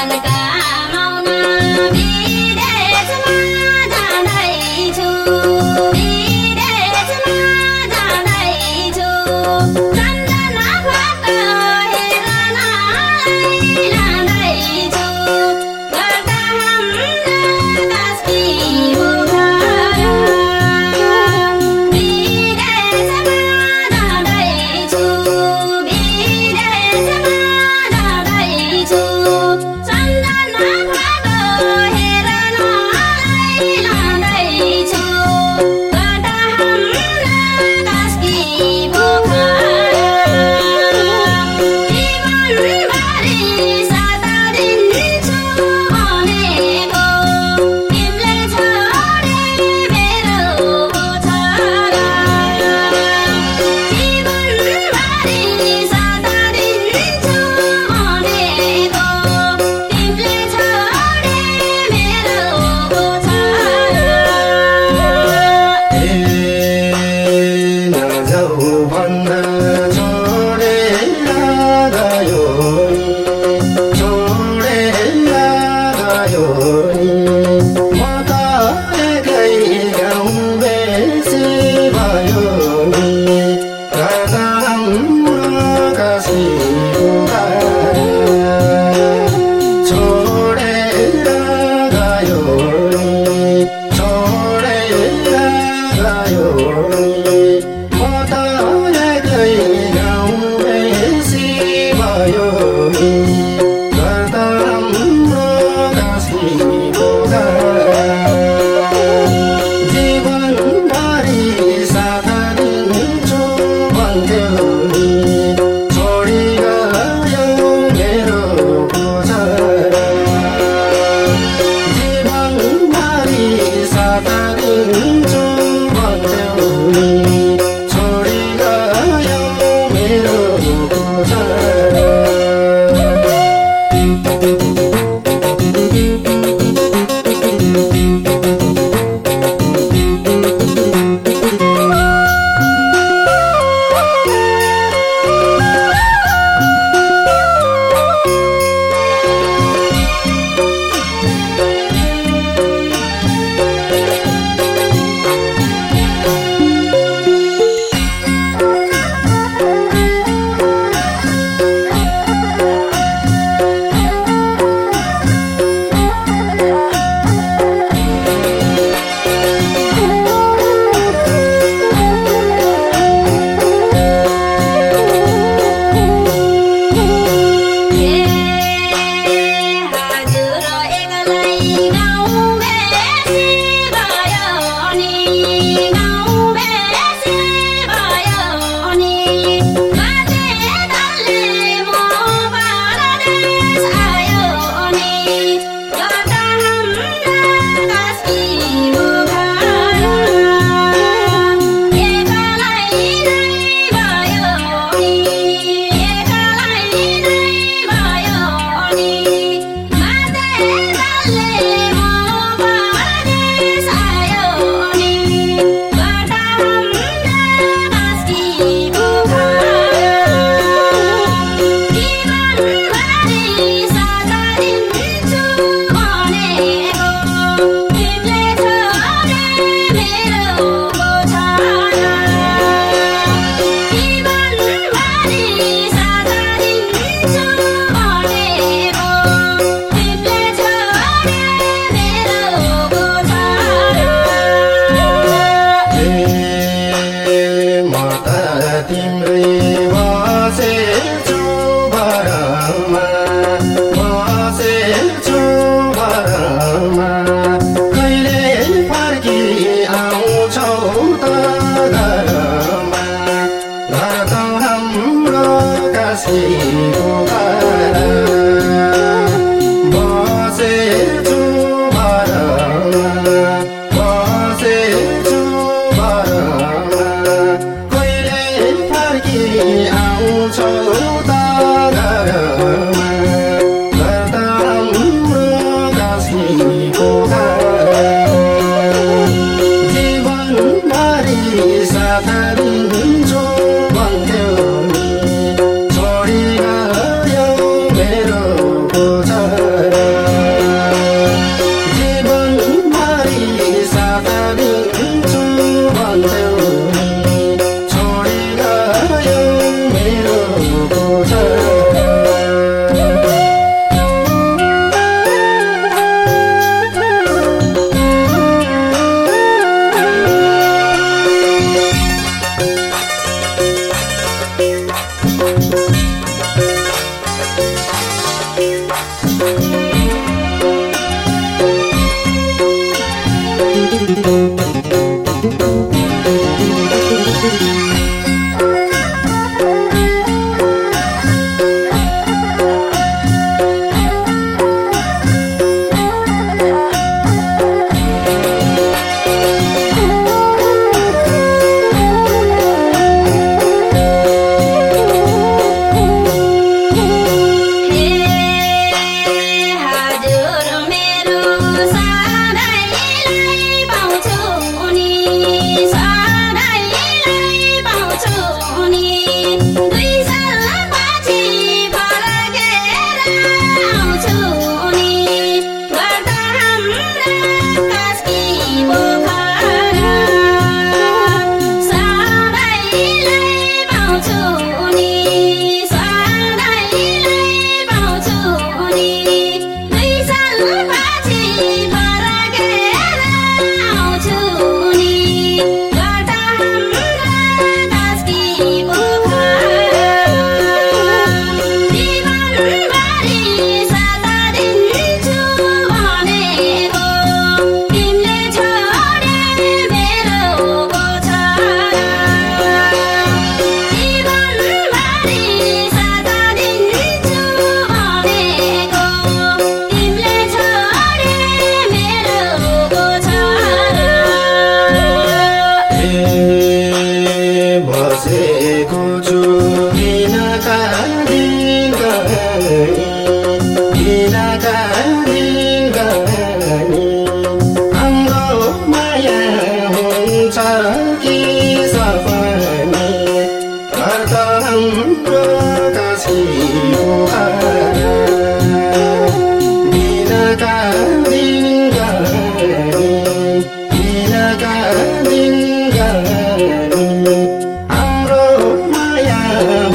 Tanaka छोडेर Música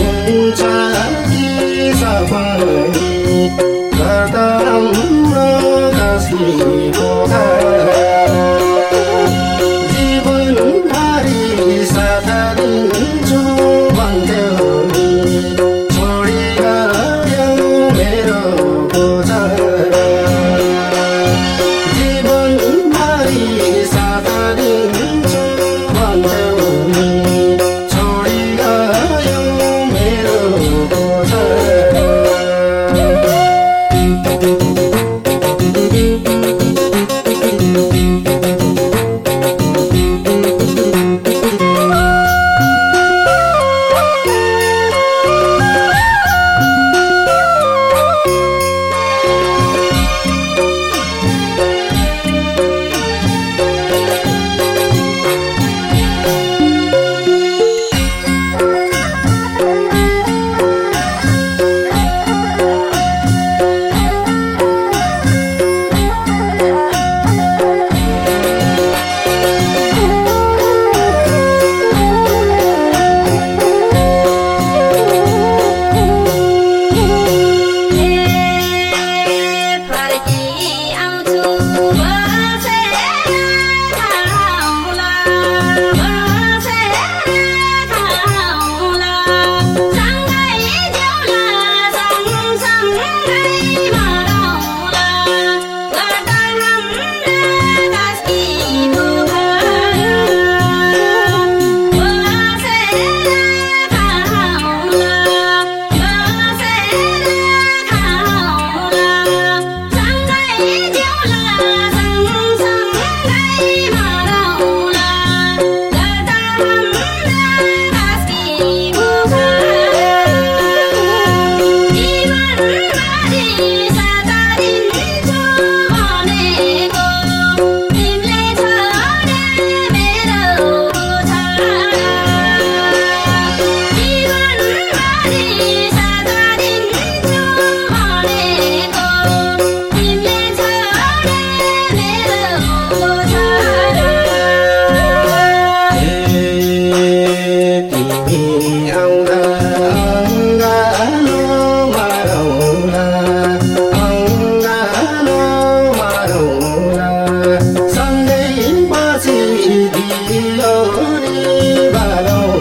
आउँदा अङ्गालोमा